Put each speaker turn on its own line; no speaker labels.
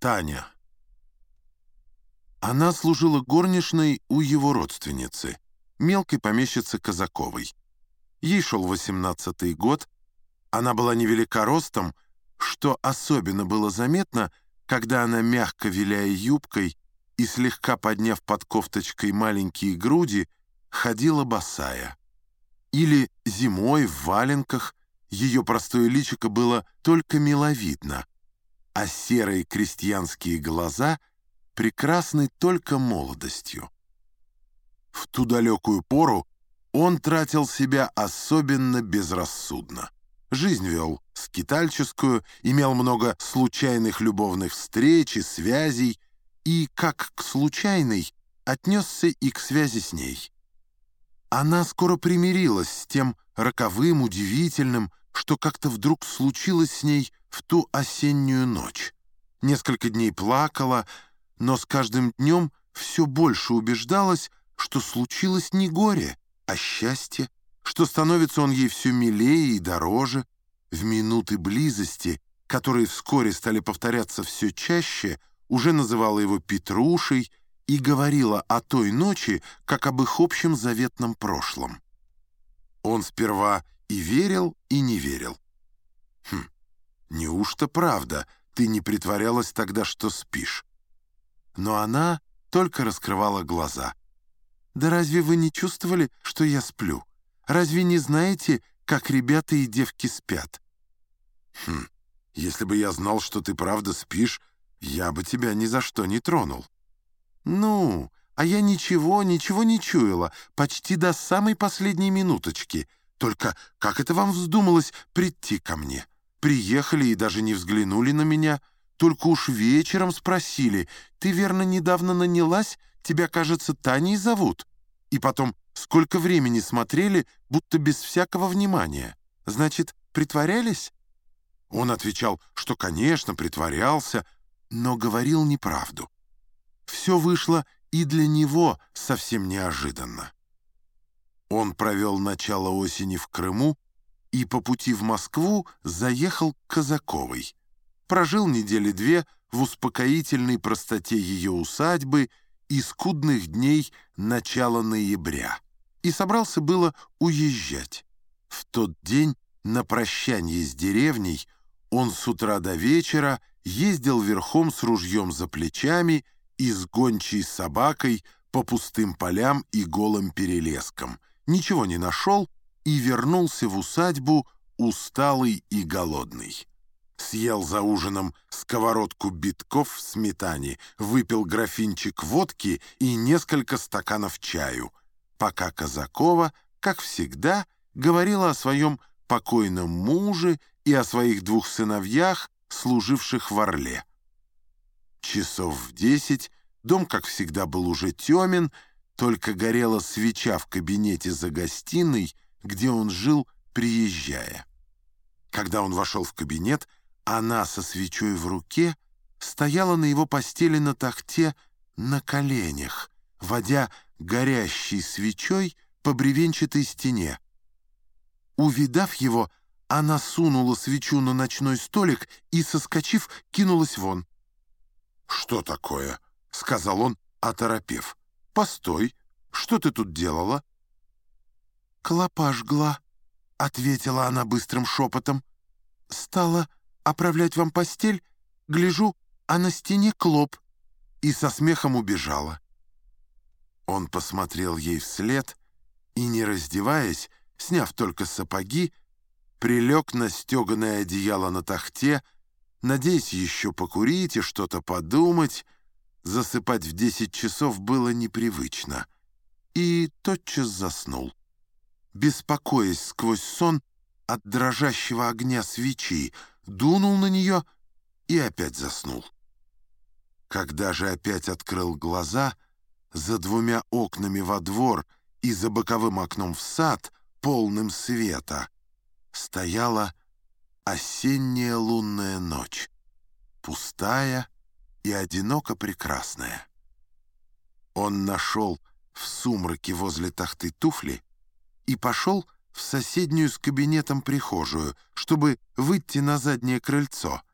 Таня. Она служила горничной у его родственницы, мелкой помещицы Казаковой. Ей шел восемнадцатый год, она была невелика ростом, что особенно было заметно, когда она, мягко виляя юбкой и слегка подняв под кофточкой маленькие груди, ходила босая. Или зимой в валенках ее простое личико было только миловидно, а серые крестьянские глаза прекрасны только молодостью. В ту далекую пору он тратил себя особенно безрассудно. Жизнь вел скитальческую, имел много случайных любовных встреч и связей, и, как к случайной, отнесся и к связи с ней. Она скоро примирилась с тем роковым, удивительным, что как-то вдруг случилось с ней в ту осеннюю ночь. Несколько дней плакала, но с каждым днем все больше убеждалась, что случилось не горе, а счастье, что становится он ей все милее и дороже. В минуты близости, которые вскоре стали повторяться все чаще, уже называла его Петрушей и говорила о той ночи, как об их общем заветном прошлом. Он сперва и верил, и не верил. Неужто правда, ты не притворялась тогда, что спишь? Но она только раскрывала глаза. «Да разве вы не чувствовали, что я сплю? Разве не знаете, как ребята и девки спят?» «Хм, если бы я знал, что ты правда спишь, я бы тебя ни за что не тронул». «Ну, а я ничего, ничего не чуяла, почти до самой последней минуточки», только как это вам вздумалось прийти ко мне? Приехали и даже не взглянули на меня. Только уж вечером спросили. Ты, верно, недавно нанялась? Тебя, кажется, Таней зовут? И потом, сколько времени смотрели, будто без всякого внимания. Значит, притворялись? Он отвечал, что, конечно, притворялся, но говорил неправду. Все вышло и для него совсем неожиданно. Он провел начало осени в Крыму и по пути в Москву заехал к Казаковой. Прожил недели две в успокоительной простоте ее усадьбы и скудных дней начала ноября. И собрался было уезжать. В тот день на прощание с деревней он с утра до вечера ездил верхом с ружьем за плечами и с гончей собакой по пустым полям и голым перелескам — ничего не нашел и вернулся в усадьбу усталый и голодный. Съел за ужином сковородку битков в сметане, выпил графинчик водки и несколько стаканов чаю, пока Казакова, как всегда, говорила о своем покойном муже и о своих двух сыновьях, служивших в Орле. Часов в десять дом, как всегда, был уже темен, только горела свеча в кабинете за гостиной, где он жил, приезжая. Когда он вошел в кабинет, она со свечой в руке стояла на его постели на тахте на коленях, водя горящей свечой по бревенчатой стене. Увидав его, она сунула свечу на ночной столик и, соскочив, кинулась вон. «Что такое?» — сказал он, оторопев. «Постой, что ты тут делала?» «Клопа жгла», — ответила она быстрым шепотом. «Стала оправлять вам постель, гляжу, а на стене клоп». И со смехом убежала. Он посмотрел ей вслед и, не раздеваясь, сняв только сапоги, прилег на стеганое одеяло на тахте, надеясь еще покурить и что-то подумать, Засыпать в десять часов было непривычно. И тотчас заснул. Беспокоясь сквозь сон от дрожащего огня свечи, дунул на нее и опять заснул. Когда же опять открыл глаза, за двумя окнами во двор и за боковым окном в сад, полным света, стояла осенняя лунная ночь, пустая, и одиноко прекрасная. Он нашел в сумраке возле тахты туфли и пошел в соседнюю с кабинетом прихожую, чтобы выйти на заднее крыльцо —